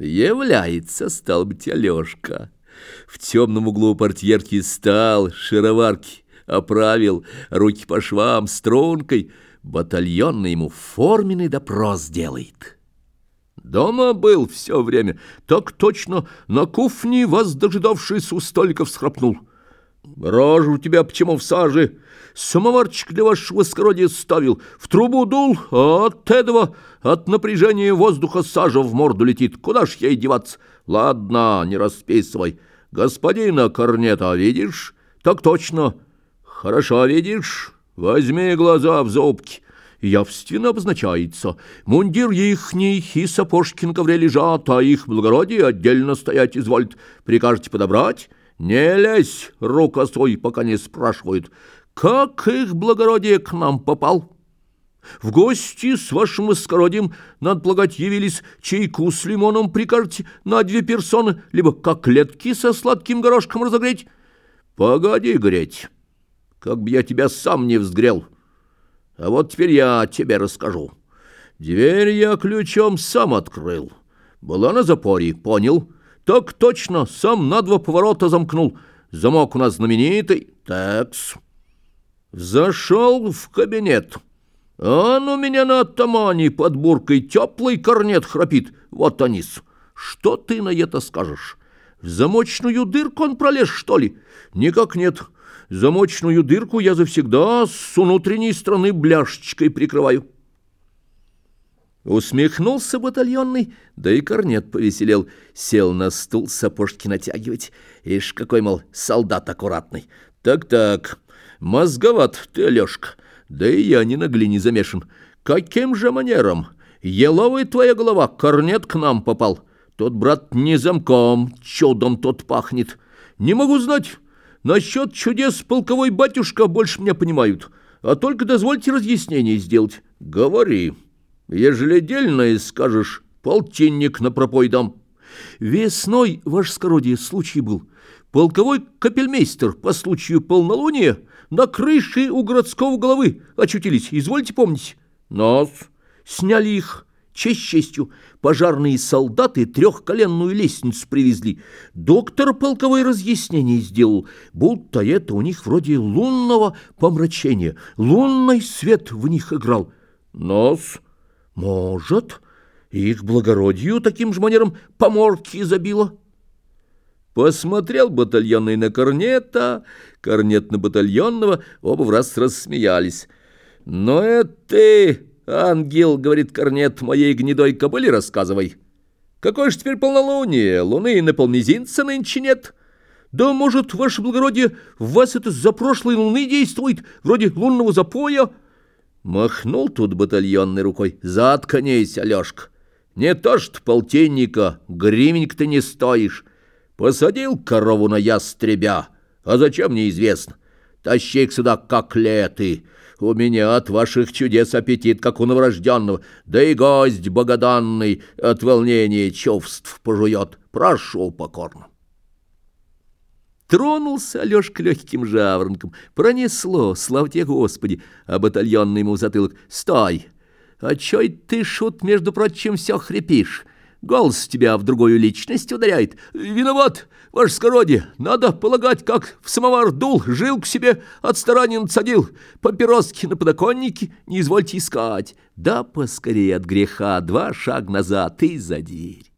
Является, стал быть, Алешка. В темном углу портьерки стал, шароварки оправил, руки по швам, стрункой. Батальонный ему форменный допрос делает. Дома был все время, так точно на кухне вас дожидавшись у столиков схрапнул. Рожу у тебя почему в саже? Самоварчик для вашего скородия ставил, в трубу дул, а от этого, от напряжения воздуха сажа в морду летит. Куда ж ей деваться? Ладно, не расписывай. Господина Корнета видишь? Так точно. Хорошо видишь? Возьми глаза в зубки. Явственно обозначается. Мундир ихний и сапожки на ковре лежат, а их благородие отдельно стоять изволит. Прикажете подобрать? Не лезь рукосой, пока не спрашивают. Как их благородие к нам попал? В гости с вашим воскородием, надо полагать, явились чайку с лимоном прикажете на две персоны, либо коклетки со сладким горошком разогреть? Погоди греть, как бы я тебя сам не взгрел. А вот теперь я тебе расскажу. Дверь я ключом сам открыл. Была на запоре, понял? Так точно, сам на два поворота замкнул. Замок у нас знаменитый. Такс. Зашел в кабинет. Он у меня на оттамане под буркой теплый корнет храпит. Вот анис. Что ты на это скажешь? В замочную дырку он пролез, что ли? Никак нет. Замочную дырку я завсегда с внутренней стороны бляшечкой прикрываю. Усмехнулся батальонный, да и корнет повеселел. Сел на стул сапожки натягивать. Ишь, какой, мол, солдат аккуратный. Так-так, мозговат ты, Алешка. Да и я не на глине замешан. Каким же манером? Еловая твоя голова, корнет к нам попал. Тот, брат, не замком, чудом тот пахнет. Не могу знать. Насчет чудес полковой батюшка больше меня понимают. А только дозвольте разъяснение сделать. Говори. Ежели дельное скажешь, полтинник на пропой дам. Весной, ваше скородие, случай был. Полковой капельмейстер по случаю полнолуния на крыше у городского головы очутились, извольте помнить. Нас сняли их, честь честью. Пожарные солдаты трехколенную лестницу привезли. Доктор полковое разъяснение сделал, будто это у них вроде лунного помрачения. Лунный свет в них играл. Нас может, их благородию таким же манером поморки забило. Посмотрел батальонный на корнета, корнет на батальонного, оба в раз рассмеялись. «Но это ты, ангел, — говорит корнет, — моей гнедой кобыле рассказывай. Какое ж теперь полнолуние, луны и на полмизинца нынче нет». Да, может, ваше благородие, в вас это за прошлой луны действует, вроде лунного запоя?» Махнул тут батальонной рукой. «Заткнись, Алешка! Не то что полтинника, гривенька ты не стоишь. Посадил корову на ястребя, а зачем неизвестно. Тащи их сюда, как леты. У меня от ваших чудес аппетит, как у новорожденного. Да и гость богоданный от волнения чувств пожует. Прошу покорно». Тронулся Алешка легким жаворонком. Пронесло, славьте Господи, а батальонный ему затылок. «Стой! А чё ты, шут, между прочим, все хрипишь? Голос тебя в другую личность ударяет. Виноват, ваше скородие. Надо полагать, как в самовар дул, жилку себе от старания надсадил. Папироски на подоконнике не извольте искать. Да поскорее от греха два шага назад и за дверь.